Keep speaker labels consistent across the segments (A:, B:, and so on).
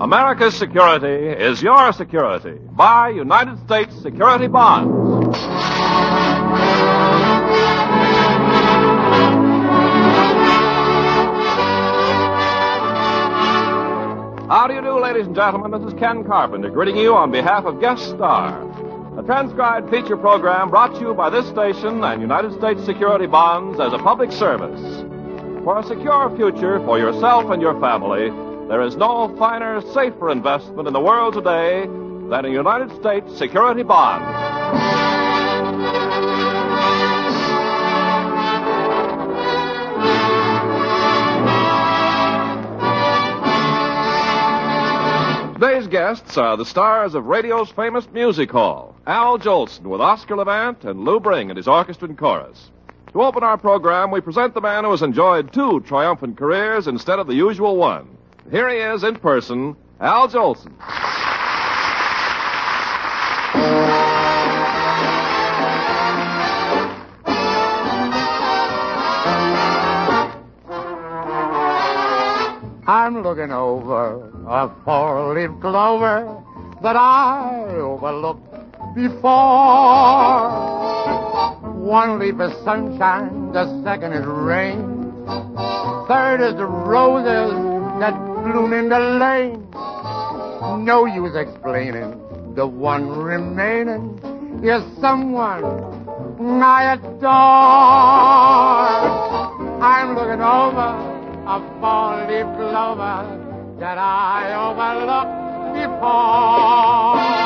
A: America's security is your security. Buy United States security bonds. How do you do, ladies and gentlemen? This is Ken Carpenter greeting you on behalf of Guest Star, a transcribed feature program brought to you by this station and United States Security Bonds as a public service. For a secure future for yourself and your family, there is no finer, safer investment in the world today than a United States security bond. Today's guests are the stars of radio's famous music hall, Al Jolson with Oscar Levant and Lou Bring and his orchestra and chorus. To open our program, we present the man who has enjoyed two triumphant careers instead of the usual one. Here he is in person, Al Jolson.
B: I'm looking over a four-leaf clover that I overlooked before. One leaf is sunshine, the second is rain, third is the roses that bloom in the lane. No use explaining, the one remaining is someone I adore. I'm looking over a four-leaf clover that I overlooked before.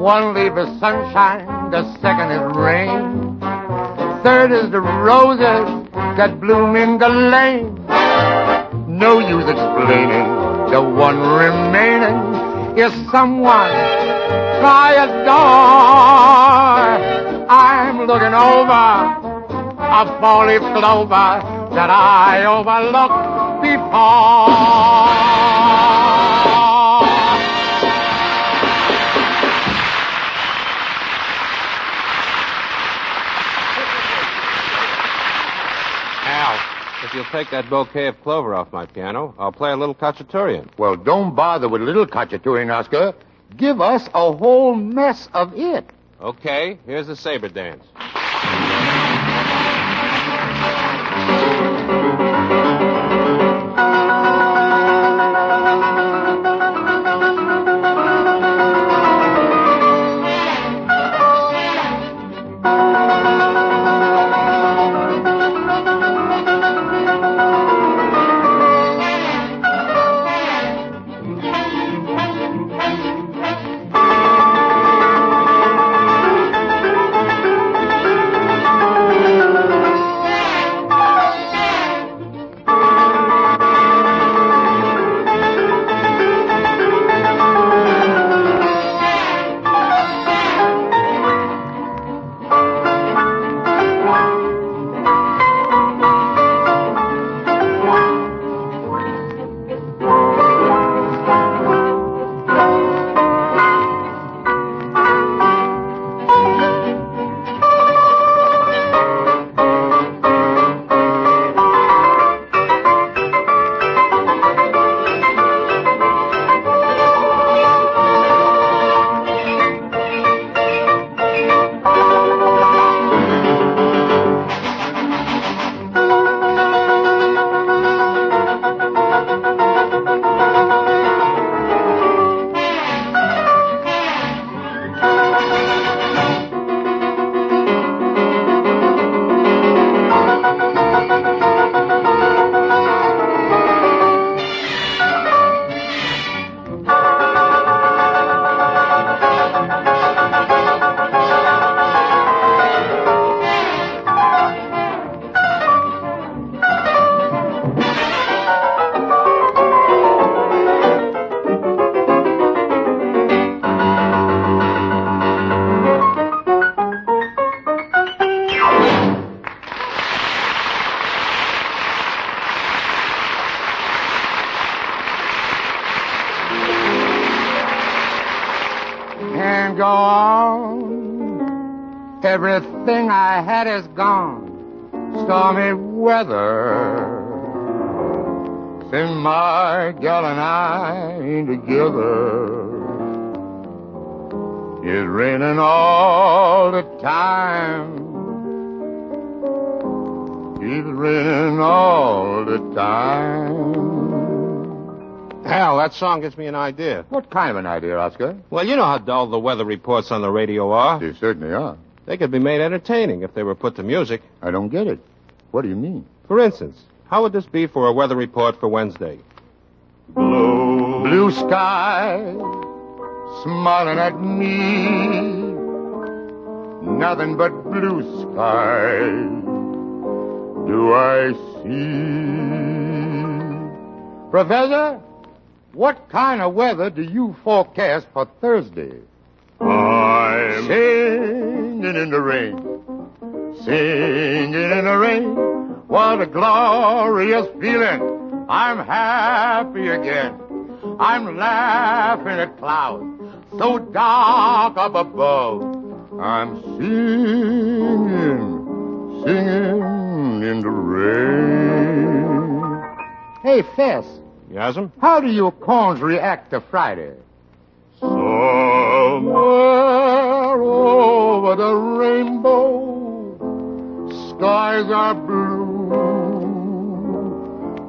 B: One leaf is sunshine, the second is rain. Third is the roses that bloom in the lane. No use explaining, the one is someone I door. I'm looking over a four-leaf clover that I overlooked before.
C: If you'll take that bouquet of clover off my piano, I'll play a little Khachaturian.
B: Well, don't bother with a little Khachaturian, Oscar. Give us a whole mess of it.
C: Okay, here's the saber dance.
B: Go on. Everything I had is gone. Stormy weather. Since my gal and I ain't together. It's raining all the time. It's raining all the time.
C: Hal, that song gives me an idea.
B: What kind of an idea, Oscar?
C: Well, you know how dull the weather reports on the radio are.
B: They certainly are.
C: They could be made entertaining if they were put to music.
B: I don't get it. What do you mean?
C: For instance, how would this be for a weather report for Wednesday?
B: Blue, blue sky, smiling at me. Nothing but blue sky do I see. Professor, what kind of weather do you forecast for Thursday? I'm singing in the rain, singing in the rain. What a glorious feeling. I'm happy again. I'm laughing at clouds so dark up above. I'm singing, singing in the rain. Hey, Fess,
C: Yasm?
B: how do your corns react to Friday? Somewhere over the rainbow, skies are blue,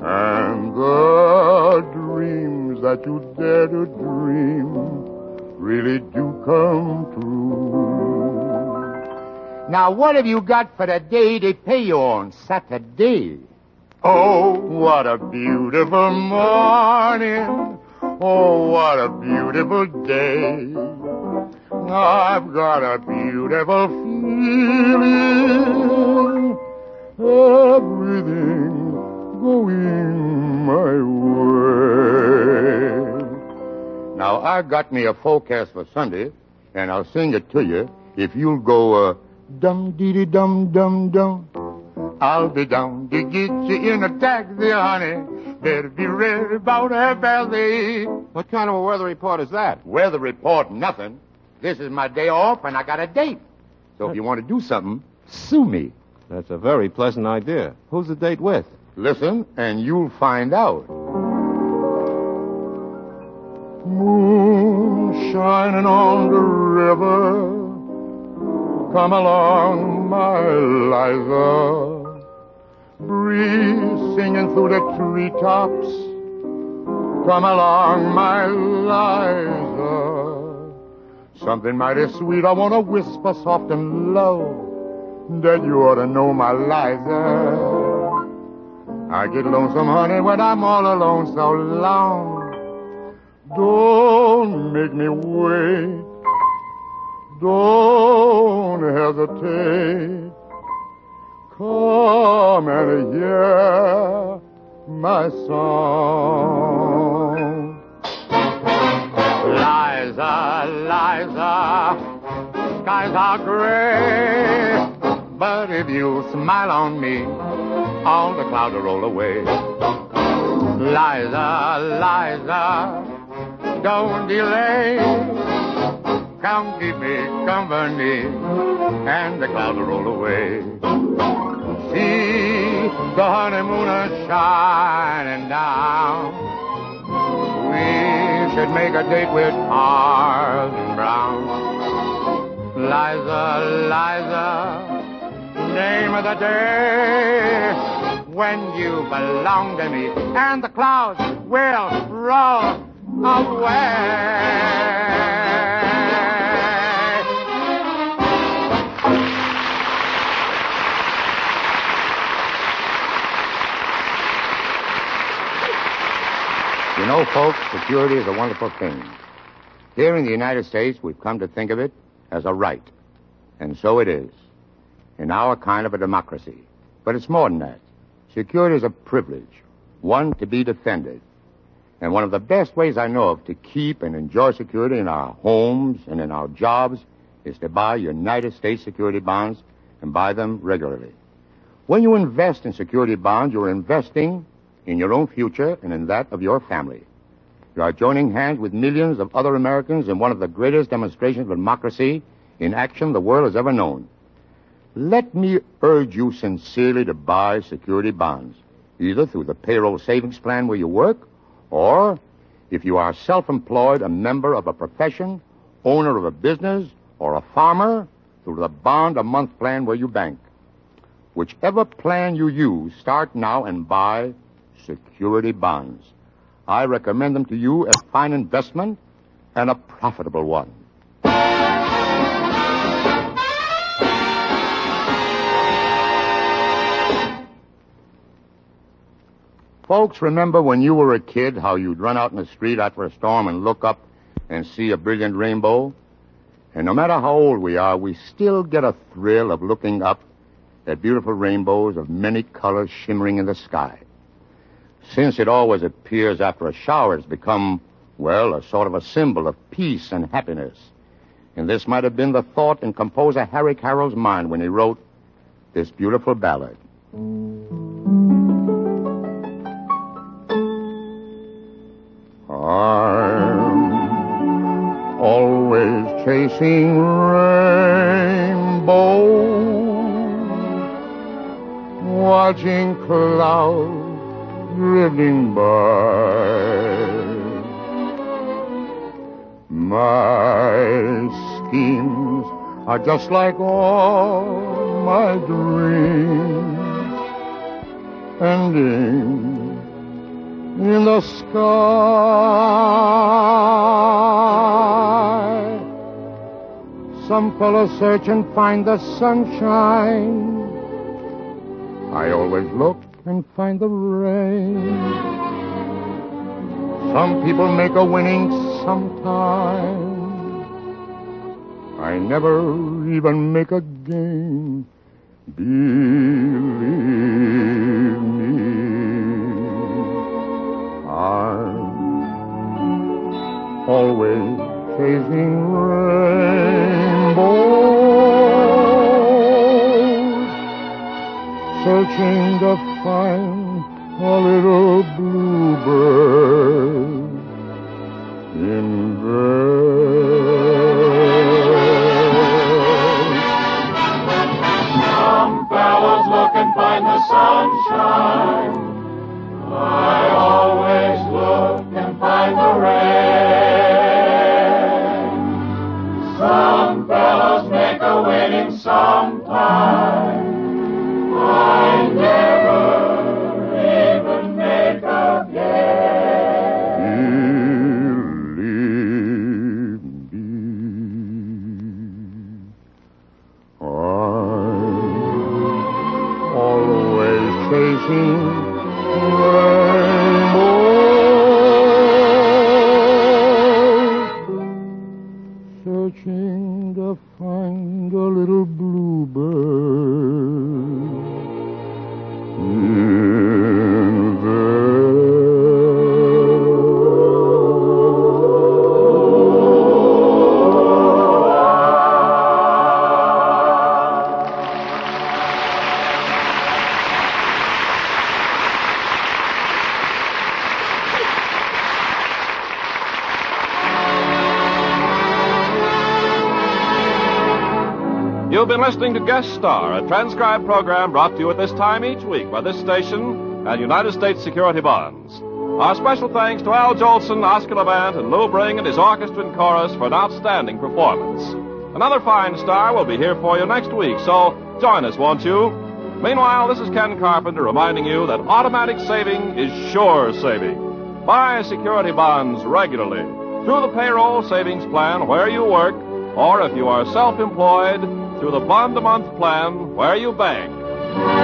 B: and the dreams that you dare to dream really do come true. Now, what have you got for the day they pay you on Saturday? Oh, what a beautiful morning. Oh, what a beautiful day. I've got a beautiful feeling. Everything going my way. Now, I got me a forecast for Sunday, and I'll sing it to you if you'll go, uh, dum dee dum dum dum. I'll be down to get you in a taxi, honey. Better be ready about half past eight.
C: What kind of a weather report is that?
B: Weather report, nothing. This is my day off, and I got a date. So if you want to do something, sue me.
C: That's a very pleasant idea. Who's the date with?
B: Listen, and you'll find out. Moon shining on the river. Come along, my Liza. Breeze singing through the treetops. Come along, my Liza. Something mighty sweet I want to whisper soft and low. That you ought to know, my Liza. I get lonesome, honey, when I'm all alone so long. Don't make me wait. Don't hesitate. Come and hear my song. Liza, Liza, skies are gray. But if you smile on me, all the clouds will roll away. Liza, Liza, don't delay. Come keep me company, and the clouds will roll away. See the honeymoon is shining down. We should make a date with Parson Brown. Liza, Liza, name of the day when you belong to me, and the clouds will roll away. You know, folks, security is a wonderful thing. Here in the United States, we've come to think of it as a right. And so it is. In our kind of a democracy. But it's more than that. Security is a privilege, one to be defended. And one of the best ways I know of to keep and enjoy security in our homes and in our jobs is to buy United States security bonds and buy them regularly. When you invest in security bonds, you're investing in your own future and in that of your family. You are joining hands with millions of other Americans in one of the greatest demonstrations of democracy in action the world has ever known. Let me urge you sincerely to buy security bonds, either through the payroll savings plan where you work, or if you are self-employed, a member of a profession, owner of a business, or a farmer, through the bond a month plan where you bank. Whichever plan you use, start now and buy security bonds. I recommend them to you as fine investment and a profitable one. Folks, remember when you were a kid how you'd run out in the street after a storm and look up and see a brilliant rainbow? And no matter how old we are, we still get a thrill of looking up at beautiful rainbows of many colors shimmering in the sky. Since it always appears after a shower, it's become, well, a sort of a symbol of peace and happiness. And this might have been the thought in composer Harry Carroll's mind when he wrote this beautiful ballad. I'm always chasing rainbows, watching clouds drifting by. My schemes are just like all my dreams, ending in the sky. Some fellows search and find the sunshine. I always look and find the rain. Some people make a winning sometime. I never even make a game. Believe me. I'm always chasing rainbows, searching to find a little bluebird in bed.
D: Some fellows look and find the sunshine. I
B: searching to find a little bluebird
A: You've been listening to Guest Star, a transcribed program brought to you at this time each week by this station and United States Security Bonds. Our special thanks to Al Jolson, Oscar Levant, and Lou Bring and his orchestra and chorus for an outstanding performance. Another fine star will be here for you next week, so join us, won't you? Meanwhile, this is Ken Carpenter reminding you that automatic saving is sure saving. Buy security bonds regularly through the payroll savings plan where you work, or if you are self employed, through the bond a month plan where you bank.